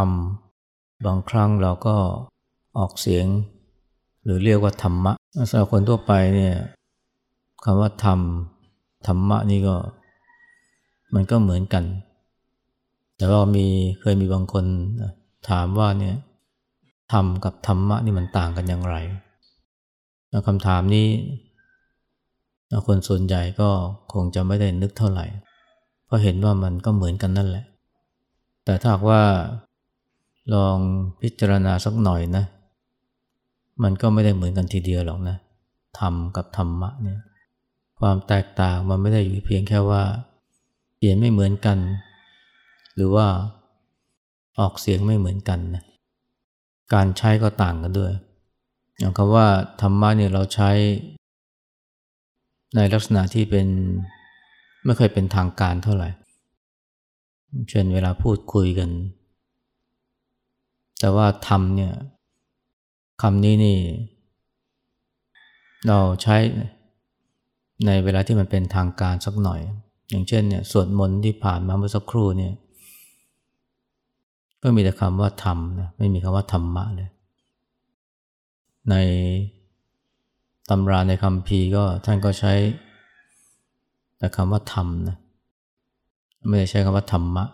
ำว่าธรรมบางครั้งเราก็ออกเสียง หรือเรียกว่าธรรมะสำหรับคนทั่วไปเนี่ยคำว่าธรรมธรรมะนี่ก็ มันก็เหมือนกัน แต่ว่ามีเคยมีบางคนถามว่าเนี่ยธรรมกับธรรมะนี่มันต่างกันอย่างไรคำถามนี้คนส่วนใหญ่ก็คงจะไม่ได้นึกเท่าไหร่ เพราะเห็นว่ามันก็เหมือนกันนั่นแหละ แต่ถ้าว่า ลองพิจารณาสักหน่อยนะ มันก็ไม่ได้เหมือนกันทีเดียวหรอกนะธรรมกับธรรมะเนี่ยความแตกต่างมันไม่ได้อยู่เพียงแค่ว่าเขียนไม่เหมือนกัน หรือว่าออกเสียงไม่เหมือนกันนะการใช้ก็ต่างกันด้วย อย่างคำว่าธรรมะเนี่ยเราใช้ ในลักษณะที่เป็นไม่เคยเป็นทางการเท่าไหร่ เช่นเวลาพูดคุยกัน แต่ว่าธรรมเนี่ยคำนี้นี่ เราใช้ในเวลาที่มันเป็นทางการสักหน่อย อย่างเช่นเนี่ยสวดมนต์ที่ผ่านมาเมื่อสักครู่เนี่ยก็มีแต่คำว่าธรรมนะไม่มีคำว่าธรรมะเลย ในตำราในคำพีก็ท่านก็ใช้แต่คำว่าธรรมนะไม่ได้ใช้คำว่าธรรมะ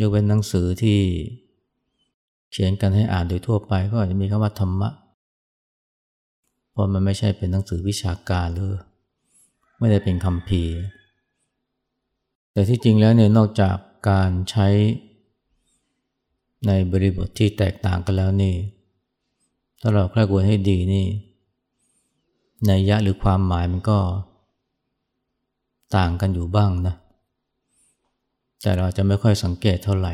ยกเว้นหนังสือที่เขียนกันให้อ่านโดยทั่วไปก็อาจจะมีคำว่าธรรมะ เพราะมันไม่ใช่เป็นหนังสือวิชาการหรือไม่ได้เป็นคำพีแต่ที่จริงแล้วเนี่ยนอกจากการใช้ในบริบทที่แตกต่างกันแล้วนี่ ถ้าเราใคร่ควรให้ดีนี่ในยะหรือความหมายมันก็ต่างกันอยู่บ้างนะ แต่เราจะไม่ค่อยสังเกตเท่าไหร่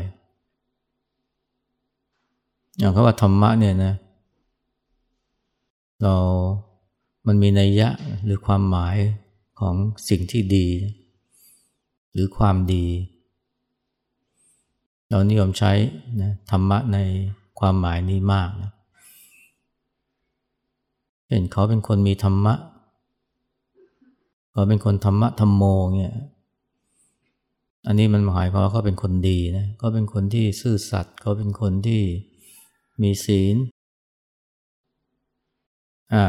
อย่างคำว่าธรรมะเนี่ยนะ เรา มันมีนัยยะหรือความหมายของสิ่งที่ดี หรือความดี เรานิยมใช้นะธรรมะในความหมายนี้มากนะเห็นเขาเป็นคนมีธรรมะเขาเป็นคนธรรมะธรรมโมเนี่ย อันนี้มันหมายความว่าเขาเป็นคนดีนะเขาเป็นคนที่ซื่อสัตย์เขาเป็นคนที่มีศีลอ่า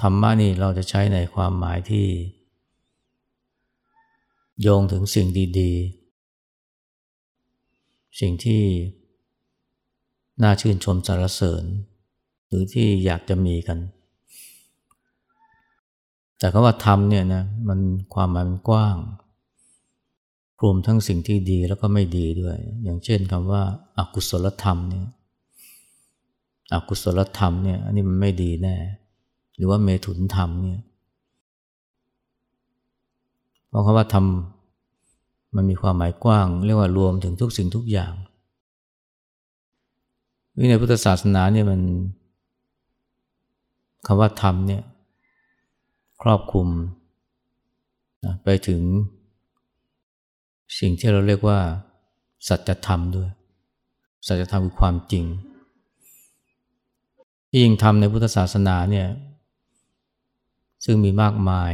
ธรรมะนี่เราจะใช้ในความหมายที่ โยงถึงสิ่งดีๆ สิ่งที่น่าชื่นชมสรรเสริญ หรือที่อยากจะมีกัน แต่คำว่าธรรมเนี่ยนะมันความหมายมันกว้าง รวมทั้งสิ่งที่ดีแล้วก็ไม่ดีด้วย อย่างเช่นคำว่าอากุศลธรรมเนี่ยอกุศลธรรมเนี่ยอันนี้มันไม่ดีแน่ หรือว่าเมถุนธรรมเนี่ยเพราะคำว่าธรรมมันมีความหมายกว้าง เรียกว่ารวมถึงทุกสิ่งทุกอย่างวิในพุทธศาสนาเนี่ยมันคำว่าธรรมเนี่ยครอบคลุมนะไปถึง สิ่งที่เราเรียกว่า สัจธรรมด้วย สัจธรรมคือความจริง ที่ยิ่งทำในพุทธศาสนาเนี่ยซึ่งมีมากมาย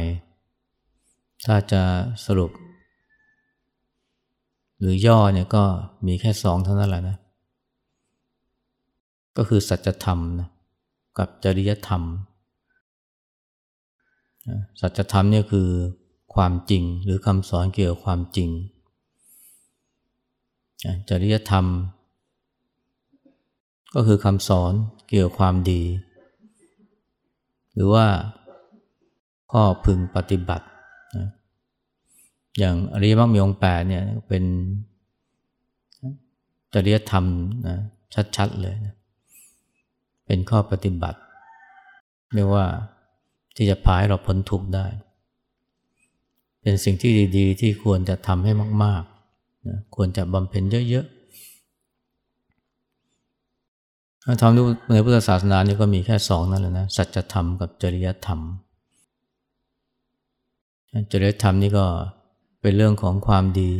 ถ้าจะสรุป หรือย่อเนี่ยก็มีแค่สองเท่านั้นแหละนะ ก็คือสัจธรรมนะกับจริยธรรม สัจธรรมเนี่ยคือความจริงหรือคำสอนเกี่ยวกับความจริง จริยธรรม ก็คือคำสอนเกี่ยวกับความดี หรือว่าข้อพึงปฏิบัติอย่างอริยมรรคมีองค์แปดเนี่ยเป็นจริยธรรมนะชัดๆเลยนะเป็นข้อปฏิบัติเรียกว่าที่จะพาให้เราพ้นทุกข์ได้ เป็นสิ่งที่ดี ๆ ที่ควรจะทำให้มาก ๆ นะควรจะบำเพ็ญเยอะๆธรรมในพุทธศาสนานี่ก็มีแค่สองนั่นแหละนะสัจธรรมกับจริยธรรม จริยธรรมนี่ก็เป็นเรื่องของความดี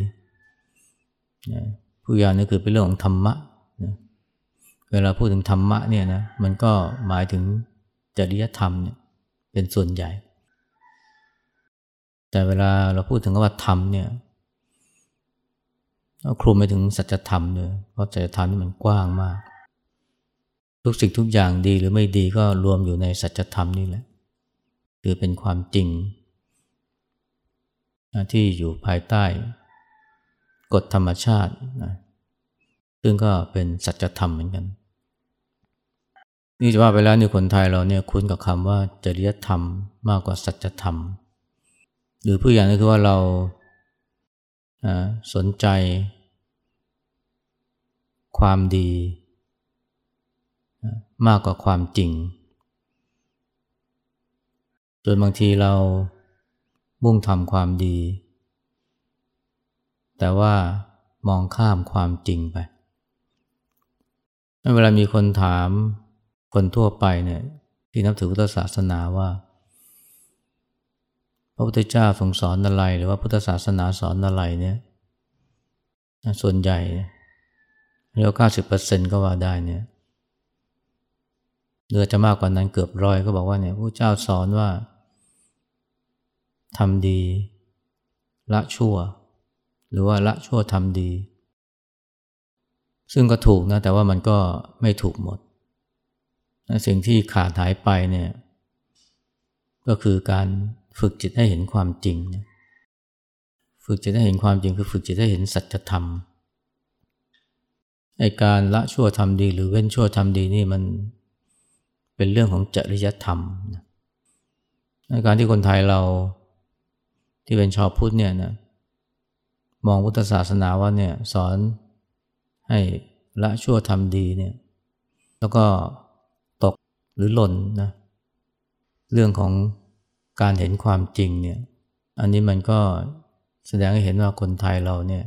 นะผู้ยานี่คือเป็นเรื่องของธรรมะนะเวลาพูดถึงธรรมะเนี่ยนะมันก็หมายถึงจริยธรรมเนี่ยเป็นส่วนใหญ่ แต่เวลาเราพูดถึงว่าธรรมเนี่ย คลุมไปถึงสัจธรรมเลยเพราะสัจธรรมนี่มันกว้างมาก ทุกสิ่งทุกอย่างดีหรือไม่ดีก็รวมอยู่ในสัจธรรมนี่แหละคือเป็นความจริง ที่อยู่ภายใต้กฎธรรมชาตินะซึ่งก็เป็นสัจธรรมเหมือนกัน นี่จะว่าไปแล้วนี่คนไทยเราเนี่ยคุ้นกับคำว่าจริยธรรมมากกว่าสัจธรรม หรือผู้อย่างก็คือว่าเรา สนใจ ความดี มากกว่าความจริง จนบางทีเรามุ่งทำความดี แต่ว่ามองข้ามความจริงไป เวลามีคนถามคนทั่วไปเนี่ยที่นับถือพุทธศาสนาว่า ระพุทธเจ้าทรงสอนอะไร หรือว่าพุทธศาสนาสอนอะไรเนี่ยส่วนใหญ่เรียกเก้าสิบเปอร์เซ็นก็ว่าได้เนี่ยเนือจะมากกว่านั้นเกือบร้อยก็บอกว่าเนี่ยพระเจ้าสอนว่าทำดีละชั่ว หรือว่าละชั่วทำดี ซึ่งก็ถูกนะแต่ว่ามันก็ไม่ถูกหมด สิ่งที่ขาดหายไปเนี่ยก็คือการ ฝึกจิตให้เห็นความจริงฝึกจิตให้เห็นความจริงคือฝึกจิตให้เห็นสัจธรรมไอการละชั่วทำดีหรือเว้นชั่วทำดีนี่มันเป็นเรื่องของจริยธรรมในการที่คนไทยเราที่เป็นชาวพุทธเนี่ยนะมองพุทธศาสนาว่าเนี่ยสอนให้ละชั่วทำดีเนี่ยแล้วก็ตกหรือหล่นนะเรื่องของ การเห็นความจริงเนี่ย อันนี้มันก็แสดงให้เห็นว่าคนไทยเราเนี่ย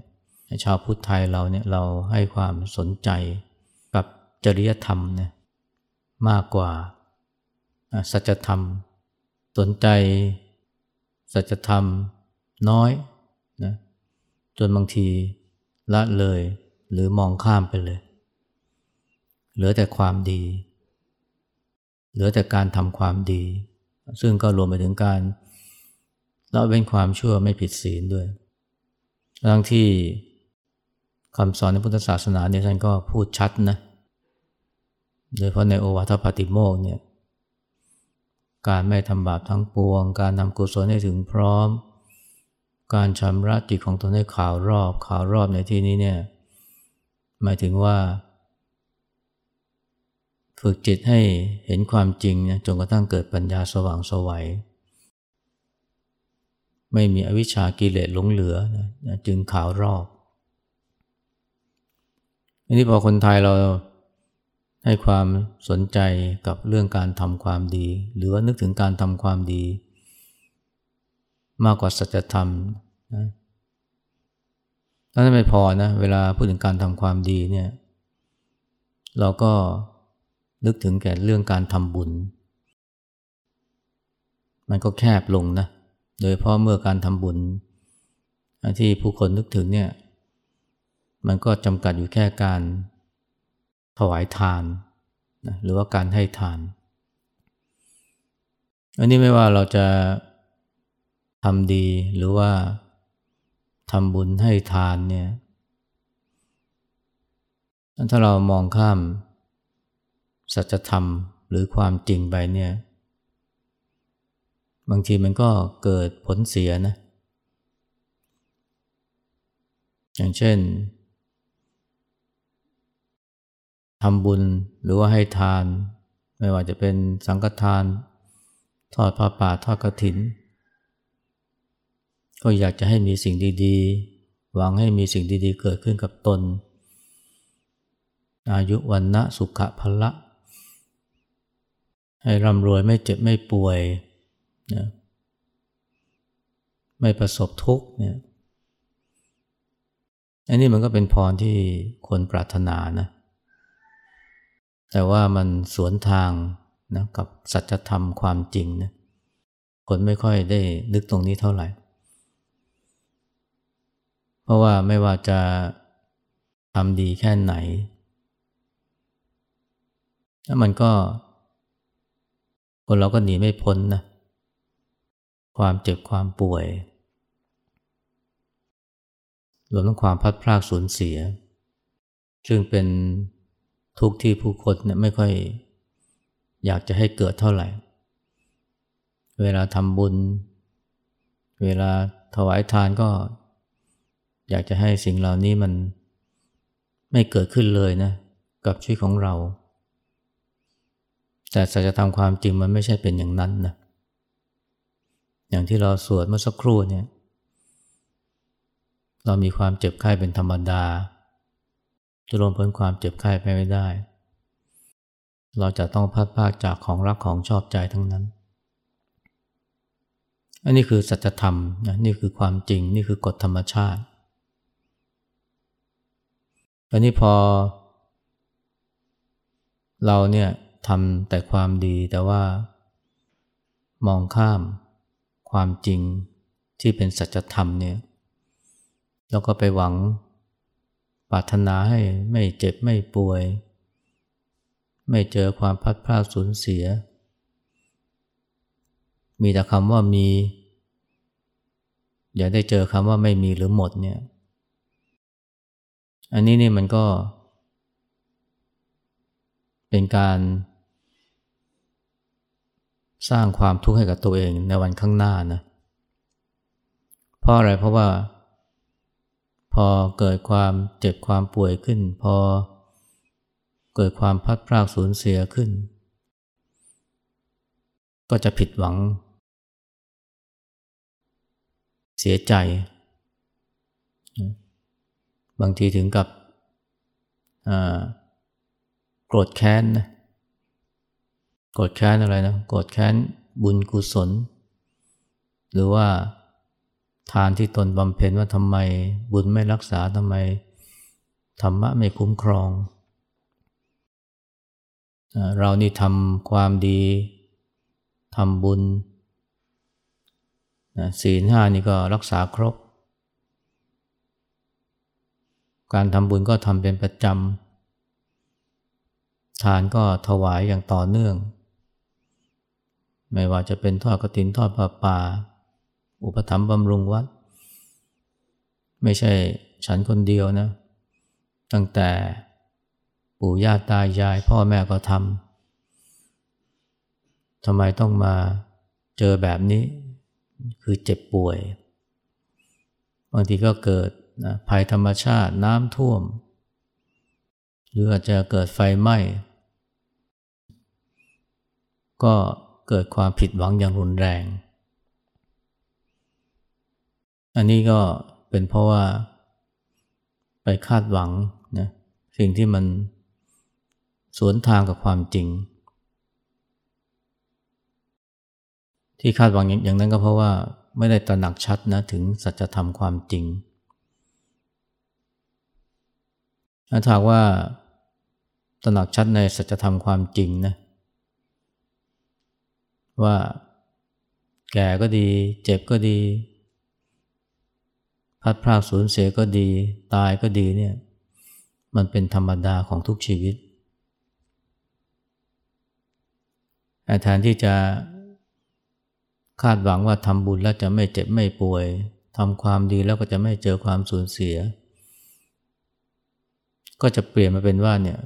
ชาวพุทธไทยเราเนี่ยเราให้ความสนใจกับจริยธรรมเนี่ยมากกว่าสัจธรรม สนใจสัจธรรมน้อยนะจนบางทีละเลยหรือมองข้ามไปเลย เหลือแต่ความดี เหลือแต่การทำความดี ซึ่งก็รวมไปถึงการละเว้นความชั่วไม่ผิดศีลด้วย ทั้งที่คำสอนในพุทธศาสนาเนี่ยท่านก็พูดชัดนะ โดยเพราะในโอวาทปาติโมกเนี่ย การไม่ทำบาปทั้งปวง การนำกุศลให้ถึงพร้อม การชำระจิตของตนให้ขาวรอบ ขาวรอบในที่นี้เนี่ย หมายถึงว่า ฝึกจิตให้เห็นความจริงนะจนกระทั่งเกิดปัญญาสว่างสวัย ไม่มีอวิชชากิเลสหลงเหลือนะจึงขาวรอบอันนี้พอคนไทยเราให้ความสนใจกับเรื่องการทำความดี หรือว่านึกถึงการทำความดี มากกว่าสัจธรรมนะนั้นไม่พอนะเวลาพูดถึงการทำความดีเนี่ย เราก็ นึกถึงแก่เรื่องการทำบุญ มันก็แคบลงนะ โดยเพราะเมื่อการทำบุญ ที่ผู้คนนึกถึงเนี่ย มันก็จำกัดอยู่แค่การถวายทานนะหรือว่าการให้ทาน อันนี้ไม่ว่าเราจะทำดีหรือว่าทำบุญให้ทานเนี่ย ถ้าเรามองข้าม สัจธรรมหรือความจริงไปเนี่ย บางทีมันก็เกิดผลเสียนะ อย่างเช่นทำบุญหรือว่าให้ทาน ไม่ว่าจะเป็นสังฆทาน ทอดผ้าป่าทอดกระถิน ก็อยากจะให้มีสิ่งดีๆ หวังให้มีสิ่งดีๆ เกิดขึ้นกับตน อายุวันนะสุขะพละ ให้ร่ำรวยไม่เจ็บไม่ป่วยนะไม่ประสบทุกข์เนี่ยอันนี้มันก็เป็นพรที่คนปรารถนานะ แต่ว่ามันสวนทางนะกับสัจธรรมความจริงนะ คนไม่ค่อยได้นึกตรงนี้เท่าไหร่ เพราะว่าไม่ว่าจะทำดีแค่ไหน แล้วมันก็ คนเราก็หนีไม่พ้นนะ ความเจ็บความป่วย รวมทั้งความพัดพรากสูญเสีย ซึ่งเป็นทุกข์ที่ผู้คนเนี่ยไม่ค่อยอยากจะให้เกิดเท่าไหร่ เวลาทำบุญ เวลาถวายทานก็ อยากจะให้สิ่งเหล่านี้มันไม่เกิดขึ้นเลยนะ กับชีวิตของเรา แต่สัจธรรมความจริงมันไม่ใช่เป็นอย่างนั้นนะอย่างที่เราสวดเมื่อสักครู่เนี่ย เรามีความเจ็บไข้เป็นธรรมดา จะลงพ้นความเจ็บไข้ไปไม่ได้ เราจะต้องพัดพากจากของรักของชอบใจทั้งนั้น อันนี้คือสัจธรรมนะนี่คือความจริงนี่คือกฎธรรมชาติอันนี้พอ เราเนี่ย ทำแต่ความดีแต่ว่า มองข้ามความจริงที่เป็นสัจธรรมเนี่ยแล้วก็ไปหวังปรารถนาให้ไม่เจ็บไม่ป่วย ไม่เจอความพัดพลาดสูญเสีย มีแต่คำว่ามี อย่าได้เจอคำว่าไม่มีหรือหมดเนี่ย อันนี้นี่มันก็ เป็นการ สร้างความทุกข์ให้กับตัวเองในวันข้างหน้านะเพราะอะไรเพราะว่า พอเกิดความเจ็บความป่วยขึ้น พอเกิดความพัดพรากสูญเสียขึ้น ก็จะผิดหวัง เสียใจ บางทีถึงกับโกรธแค้นนะ โกรธแค้นอะไรนะโกรธแค้นบุญกุศล หรือว่าทานที่ตนบำเพ็ญว่าทำไมบุญไม่รักษาทำไมธรรมะไม่คุ้มครอง เรานี่ทำความดีทำบุญศีลห้านี่ก็รักษาครบ การทำบุญก็ทำเป็นประจำทานก็ถวายอย่างต่อเนื่อง ไม่ว่าจะเป็นทอดกระถินทอดปลาป่า อุปถัมภ์บำรุงวัด ไม่ใช่ฉันคนเดียวนะ ตั้งแต่ปู่ย่าตายาย พ่อแม่ก็ทำทำไมต้องมาเจอแบบนี้คือเจ็บป่วย บางทีก็เกิดนะภัยธรรมชาติน้ำท่วม หรืออาจจะเกิดไฟไหม้ ก็ เกิดความผิดหวังอย่างรุนแรง อันนี้ก็เป็นเพราะว่าไปคาดหวังนะสิ่งที่มันสวนทางกับความจริง ที่คาดหวังอย่างนั้นก็เพราะว่าไม่ได้ตระหนักชัดนะถึงสัจธรรมความจริงถ้าถากว่าตระหนักชัดในสัจธรรมความจริงนะ ว่าแก่ก็ดี เจ็บก็ดี พัดพรากสูญเสียก็ดี ตายก็ดีเนี่ยมันเป็นธรรมดาของทุกชีวิตแทนที่จะคาดหวังว่าทำบุญแล้วจะไม่เจ็บไม่ป่วยทำความดีแล้วก็จะไม่เจอความสูญเสีย ก็จะเปลี่ยนมาเป็นว่าเนี่ย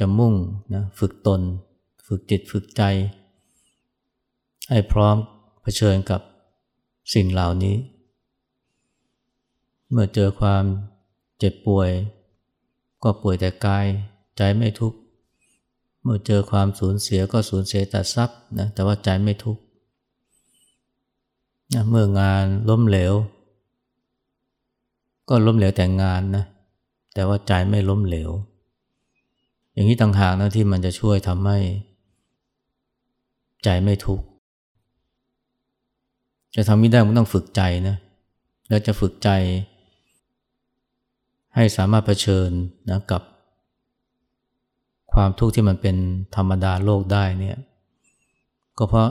จะมุ่งนะฝึกตน ฝึกจิตฝึกใจ ให้พร้อมเผชิญกับสิ่งเหล่านี้ เมื่อเจอความเจ็บป่วย ก็ป่วยแต่กายใจไม่ทุกข์ เมื่อเจอความสูญเสียก็สูญเสียแต่ทรัพย์นะแต่ว่าใจไม่ทุกข์เมื่องานล้มเหลว ก็ล้มเหลวแต่งานนะแต่ว่าใจไม่ล้มเหลว อย่างนี้ต่างหากนะที่มันจะช่วยทำให้ ใจไม่ทุกข์ จะทำไม่ได้มันต้องฝึกใจนะแล้วจะฝึกใจ ให้สามารถเผชิญนะกับ ความทุกข์ที่มันเป็นธรรมดาโลกได้เนี่ยก็เพราะ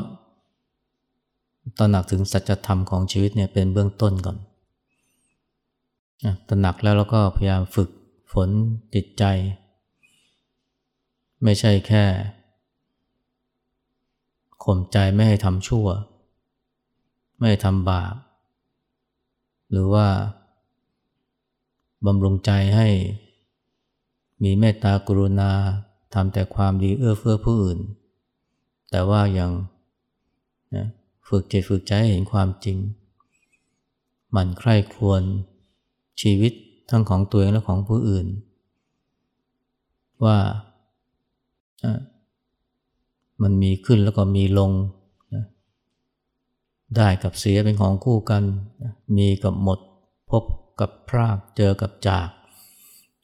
ตระหนักถึงสัจธรรมของชีวิตเนี่ยเป็นเบื้องต้นก่อนตระหนักแล้วแล้วก็พยายามฝึกฝนจิตใจ ไม่ใช่แค่ข่มใจไม่ให้ทำชั่ว ไม่ทำบาป หรือว่าบำรุงใจให้มีเมตตากรุณาทำแต่ความดีเอื้อเฟื้อผู้อื่น แต่ว่ายังนะฝึกจิตฝึกใจให้เห็นความจริงมันใคร่ควญชีวิตทั้งของตัวเองและของผู้อื่น ว่ามันมีขึ้นแล้วก็มีลง ได้กับเสียเป็นของคู่กัน มีกับหมด พบกับพราก เจอกับจาก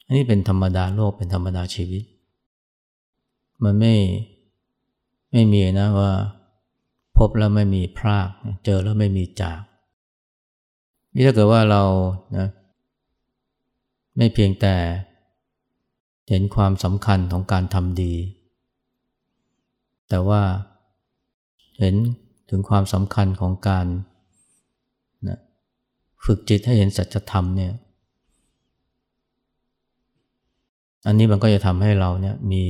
อันนี้เป็นธรรมดาโลกเป็นธรรมดาชีวิต มันไม่ไม่มีนะว่า พบแล้วไม่มีพราก เจอแล้วไม่มีจากนี่ถ้าเกิดว่าเรานะไม่เพียงแต่เห็นความสำคัญของการทำดี แต่ว่าเห็น ถึงความสำคัญของการนะฝึกจิตให้เห็นสัจธรรมเนี่ย อันนี้มันก็จะทำให้เราเนี่ยมี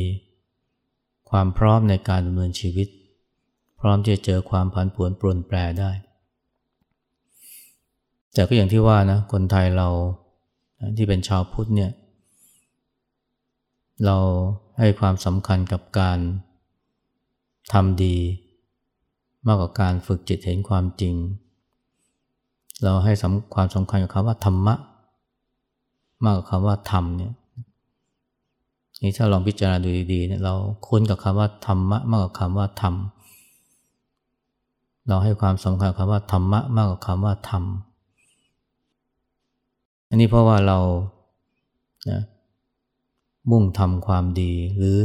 ความพร้อมในการดำเนินชีวิต พร้อมที่จะเจอความผันผวนปรนแปรได้ แต่ก็อย่างที่ว่านะคนไทยเราที่เป็นชาวพุทธเนี่ย เราให้ความสำคัญกับการทำดี มากกว่าการฝึกจิตเห็นความจริง เราให้ความสำคัญกับคำว่าธรรมะ มากกว่าคำว่าธรรมเนี่ยนี่ถ้าลองพิจารณาดูดีๆเนี่ยเราคุ้นกับคำว่าธรรมะมากกว่าคำว่าธรรม เราให้ความสำคัญคำว่าธรรมะมากกว่าคำว่าธรรม อันนี้เพราะว่าเรานะมุ่งทำความดีหรือ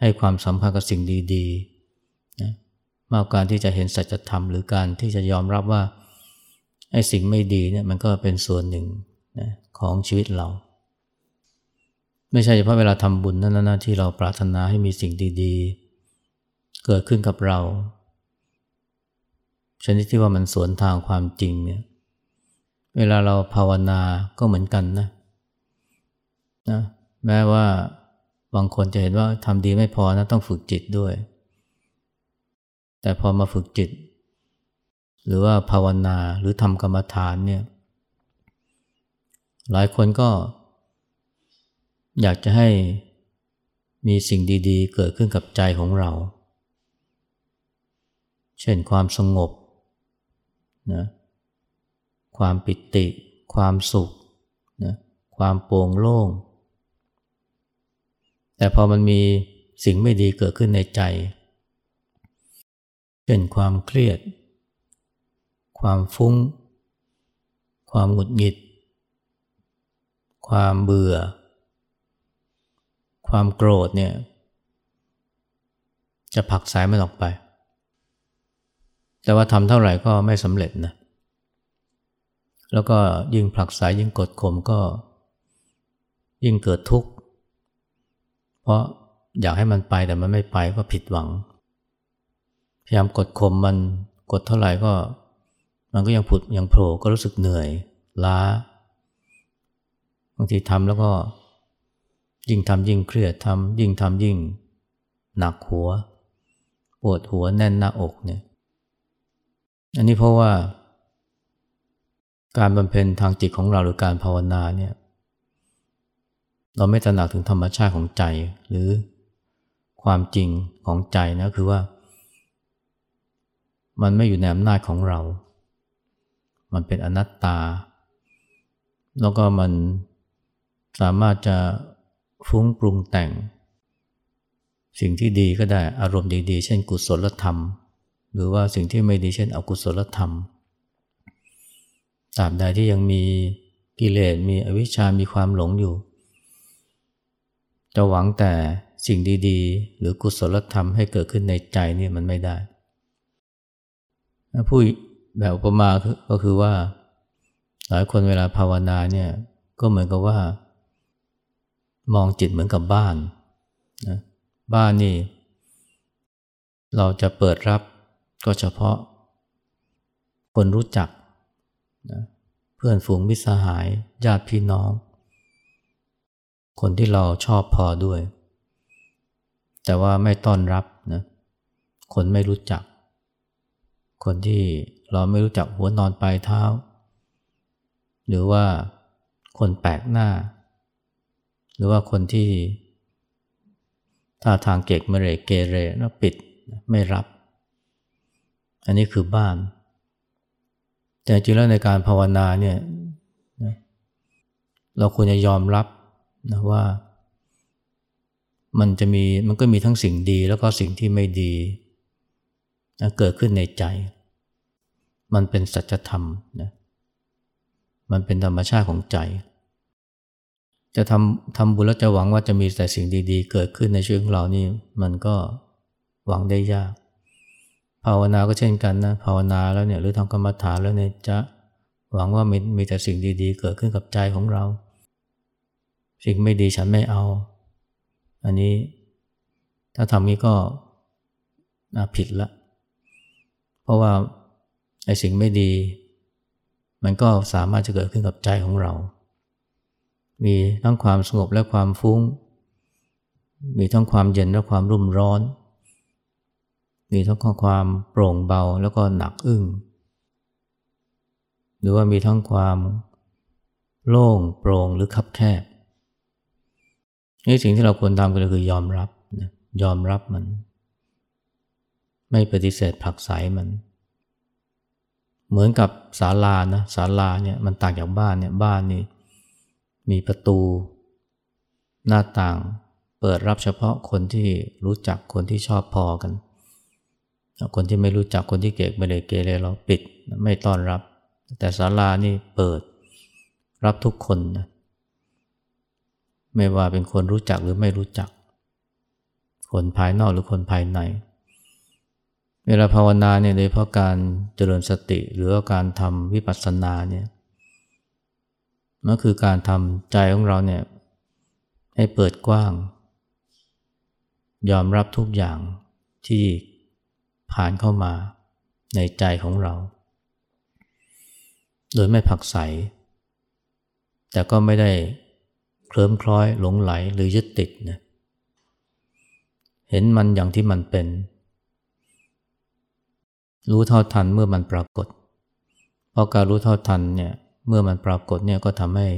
ให้ความสำคัญกับสิ่งดีๆนะ มากการที่จะเห็นสัจธรรมหรือการที่จะยอมรับว่าไอ้สิ่งไม่ดีเนี่ยมันก็เป็นส่วนหนึ่งนะของชีวิตเรา ไม่ใช่เฉพาะเวลาทำบุญนั่นนะที่เราปรารถนาให้มีสิ่งดีๆ เกิดขึ้นกับเรา ชนิดที่ว่ามันสวนทางความจริงเนี่ยเวลาเราภาวนาก็เหมือนกันนะนะแม้ว่าบางคนจะเห็นว่าทำดีไม่พอนะต้องฝึกจิตด้วย แต่พอมาฝึกจิต หรือว่าภาวนาหรือทำกรรมฐานเนี่ยหลายคนก็ อยากจะให้มีสิ่งดีๆ เกิดขึ้นกับใจของเรา เช่นความสงบนะความปิติ ความสุขนะความโปร่งโล่ง แต่พอมันมีสิ่งไม่ดีเกิดขึ้นในใจ เช่นความเครียด ความฟุ้ง ความหงุดหงิด ความเบื่อ ความโกรธเนี่ย จะผักสายมันออกไป แต่ว่าทำเท่าไหร่ก็ไม่สำเร็จนะ แล้วก็ยิ่งผลักสายยิ่งกดข่มก็ ยิ่งเกิดทุกข์ เพราะอยากให้มันไปแต่มันไม่ไปก็ผิดหวัง พยายามกดข่มมันกดเท่าไหร่ก็ มันก็ยังผุดยังโผล่ก็รู้สึกเหนื่อย ล้า บางทีทำแล้วก็ ยิ่งทำยิ่งเครียดทำยิ่งทำยิ่ง หนักหัว ปวดหัวแน่นหน้าอกเนี่ย อันนี้เพราะว่า การบำเพ็ญทางจิตของเราหรือการภาวนาเนี่ยเราไม่ตระหนักถึงธรรมชาติของใจหรือความจริงของใจนะคือว่า มันไม่อยู่ในอำนาจของเรา มันเป็นอนัตตา แล้วก็มันสามารถจะฟุ้งปรุงแต่ง สิ่งที่ดีก็ได้อารมณ์ดีๆ เช่นกุศลธรรม หรือว่าสิ่งที่ไม่ดีเช่นอกุศลธรรมตราบใดที่ยังมีกิเลสมีอวิชชา มีความหลงอยู่ จะหวังแต่สิ่งดีๆ หรือกุศลธรรมให้เกิดขึ้นในใจนี่มันไม่ได้ ผู้แบบอุปมาก็คือว่า หลายคนเวลาภาวนาเนี่ยก็เหมือนกับว่า มองจิตเหมือนกับบ้านนะบ้านนี่ เราจะเปิดรับก็เฉพาะ คนรู้จักนะเพื่อนฝูงมิตรสหาย ญาติพี่น้อง คนที่เราชอบพอด้วย แต่ว่าไม่ต้อนรับนะคนไม่รู้จัก คนที่เราไม่รู้จักหัวนอนปลายเท้า หรือว่าคนแปลกหน้า หรือว่าคนที่ท่าทางเกกเมเรเกเรแล้วปิดไม่รับ อันนี้คือบ้าน แต่จริงแล้วในการภาวนาเนี่ยเราควรจะยอมรับนะว่า มันจะมีมันก็มีทั้งสิ่งดีแล้วก็สิ่งที่ไม่ดี นะเกิดขึ้นในใจ มันเป็นสัจธรรมนะมันเป็นธรรมชาติของใจ จะทำทำบุญแล้วจะหวังว่าจะมีแต่สิ่งดีๆ เกิดขึ้นในชีวิตของเรานี่มันก็หวังได้ยาก ภาวนาก็เช่นกันนะภาวนาแล้วเนี่ยหรือทำกรรมฐานแล้วเนี่ยจะหวังว่ามีมีแต่สิ่งดีๆ เกิดขึ้นกับใจของเรา สิ่งไม่ดีฉันไม่เอา อันนี้ถ้าทำนี้ก็ผิดละ เพราะว่าไอ้สิ่งไม่ดี มันก็สามารถจะเกิดขึ้นกับใจของเรา มีทั้งความสงบและความฟุ้ง มีทั้งความเย็นและความรุ่มร้อน มีทั้งความโปร่งเบาแล้วก็หนักอึ้ง หรือว่ามีทั้งความโล่งโปร่งหรือคับแคบนี่สิ่งที่เราควรทำก็คือยอมรับนะยอมรับมัน ไม่ปฏิเสธผักใสมัน เหมือนกับศาลานะศาลาเนี่ยมันต่างจากบ้านเนี่ยบ้านนี่มีประตู หน้าต่างเปิดรับเฉพาะคนที่รู้จักคนที่ชอบพอกัน คนที่ไม่รู้จักคนที่เกกไม่เลยเกเรเราปิดไม่ต้อนรับ แต่ศาลานี่เปิดรับทุกคนนะไม่ว่าเป็นคนรู้จักหรือไม่รู้จัก คนภายนอกหรือคนภายใน เวลาภาวนาเนี่ยโดยเพราะการเจริญสติหรือว่าการทำวิปัสสนาเนี่ยมันคือการทำใจของเราเนี่ยให้เปิดกว้าง ยอมรับทุกอย่างที่ผ่านเข้ามาในใจของเรา โดยไม่ผักใส แต่ก็ไม่ได้เคลิ้มคล้อยหลงไหลหรือยึดติดนะเห็นมันอย่างที่มันเป็น รู้เท่าทันเมื่อมันปรากฏ เพราะการรู้เท่าทันเนี่ยเมื่อมันปรากฏเนี่ยก็ทำให้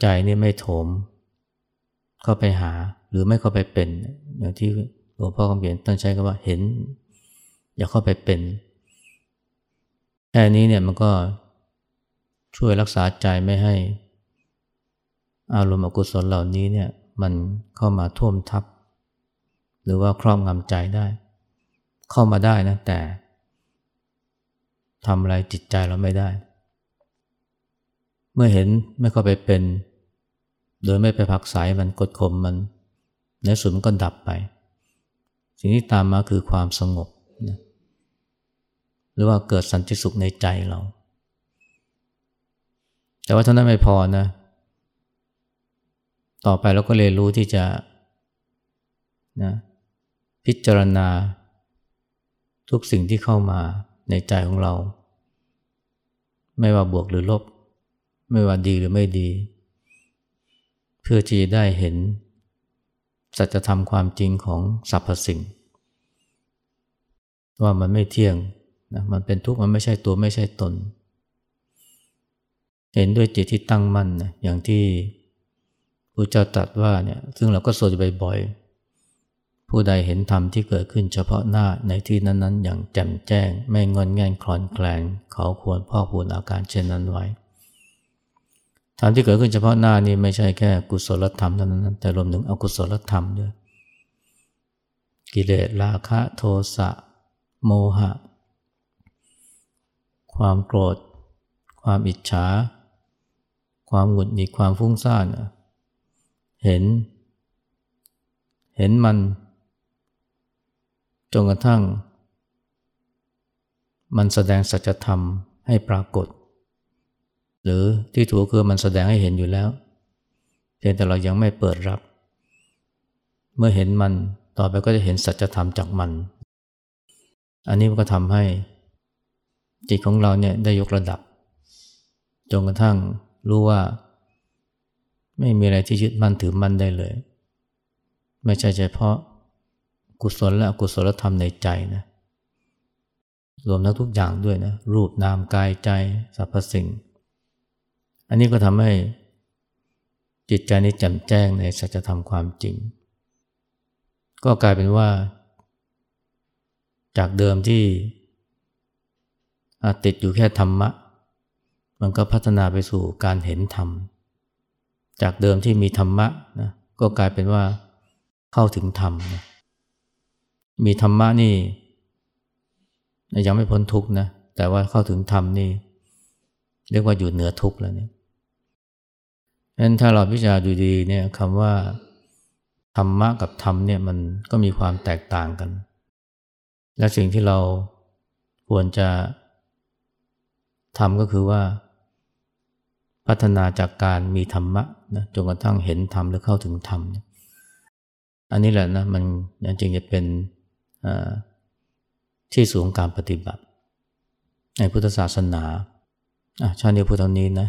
ใจนี่ไม่โถม เข้าไปหาหรือไม่เข้าไปเป็น อย่างที่หลวงพ่อคำเขียนตั้งใจก็ว่าเห็น อย่าเข้าไปเป็นแค่นี้เนี่ยมันก็ช่วยรักษาใจไม่ให้ อารมณ์อกุศลเหล่านี้เนี่ยมันเข้ามาท่วมทับ หรือว่าครอบงำใจได้ เข้ามาได้นะแต่ทำอะไรจิตใจเราไม่ได้ เมื่อเห็นไม่เข้าไปเป็น โดยไม่ไปผักสายมันกดข่มมันในสุดมันก็ดับไป สิ่งที่ตามมาคือความสงบนะหรือว่าเกิดสันติสุขในใจเรา แต่ว่าเท่านั้นไม่พอนะ ต่อไปเราก็เรียนรู้ที่จะนะพิจารณา ทุกสิ่งที่เข้ามาในใจของเรา ไม่ว่าบวกหรือลบ ไม่ว่าดีหรือไม่ดี เพื่อที่จะได้เห็น สัจธรรมความจริงของสรรพสิ่ง ว่ามันไม่เที่ยงนะมันเป็นทุกข์มันไม่ใช่ตัวไม่ใช่ตน เห็นด้วยจิตที่ตั้งมั่นนะอย่างที่พระเจ้าตรัสว่าเนี่ยซึ่งเราก็สวดบ่อยๆ ผู้ใดเห็นธรรมที่เกิดขึ้นเฉพาะหน้าในที่นั้นๆ อย่างแจ่มแจ้ง ไม่งอนแงนคลอนแคลนเขาควรพ่อพูนอาการเช่นนั้นไว้ธรรมที่เกิดขึ้นเฉพาะหน้านี่ไม่ใช่แค่กุศลธรรมเท่านั้น แต่รวมถึงอกุศลธรรมด้วยกิเลสราคะโทสะโมหะ ความโกรธ ความอิจฉา ความหงุดหงิดความฟุ้งซ่านเห็น เห็นมัน จนกระทั่ง มันแสดงสัจธรรมให้ปรากฏ หรือที่ถูกคือมันแสดงให้เห็นอยู่แล้วเพียงแต่เรายังไม่เปิดรับ เมื่อเห็นมันต่อไปก็จะเห็นสัจธรรมจากมัน อันนี้มันก็ทำให้จิตของเราเนี่ยได้ยกระดับ จนกระทั่งรู้ว่า ไม่มีอะไรที่ยึดมั่นถือมั่นได้เลย ไม่ใช่เฉพาะ กุศลและอกุศลธรรมในใจนะรวมทั้งทุกอย่างด้วยนะรูปนามกายใจสรรพสิ่ง อันนี้ก็ทำให้จิตใจนี้แจ่มแจ้งในสัจธรรมความจริง ก็กลายเป็นว่า จากเดิมที่ติดอยู่แค่ธรรมะ มันก็พัฒนาไปสู่การเห็นธรรม จากเดิมที่มีธรรมะนะก็กลายเป็นว่าเข้าถึงธรรมนะ มีธรรมะนี่ยังไม่พ้นทุกข์นะ แต่ว่าเข้าถึงธรรมนี่ เรียกว่าอยู่เหนือทุกข์แล้วเนี่ยฉะนั้นถ้าเราพิจารณาดูดีเนี่ยคำว่าธรรมะกับธรรมเนี่ยมันก็มีความแตกต่างกัน และสิ่งที่เราควรจะทำก็คือว่า พัฒนาจากการมีธรรมะนะจนกระทั่งเห็นธรรมหรือเข้าถึงธรรม อันนี้แหละนะมันจริงจะเป็น ที่สูงการปฏิบัติ ในพุทธศาสนา ชาตินี้พุทธนี้นะ